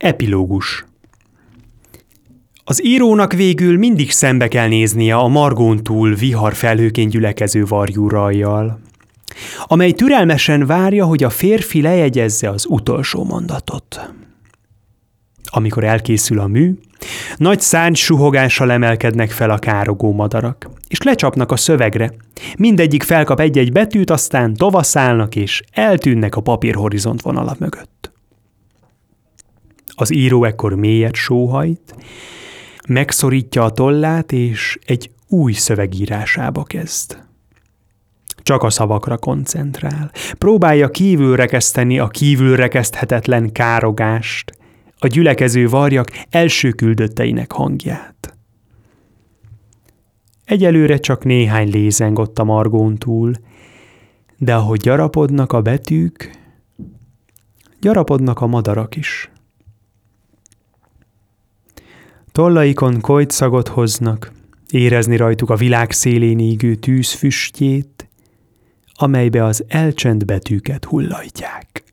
Epilógus Az írónak végül mindig szembe kell néznie a margón túl vihar felhőként gyülekező varjúrajjal, amely türelmesen várja, hogy a férfi lejegyezze az utolsó mondatot. Amikor elkészül a mű, nagy szárny suhogással emelkednek fel a károgó madarak, és lecsapnak a szövegre. Mindegyik felkap egy-egy betűt, aztán tovaszállnak és eltűnnek a papírhorizont vonala mögött. Az író ekkor mélyet sóhajt, megszorítja a tollát, és egy új szövegírásába kezd. Csak a szavakra koncentrál. Próbálja kívülrekeszteni a kívülrekeszthetetlen károgást, a gyülekező varjak első küldötteinek hangját. Egyelőre csak néhány lézeng ott a margón túl, de ahogy gyarapodnak a betűk, gyarapodnak a madarak is. Tollaikon kojt szagot hoznak, érezni rajtuk a világ szélén ígő tűz füstjét, amelybe az elcsend betűket hullajtják.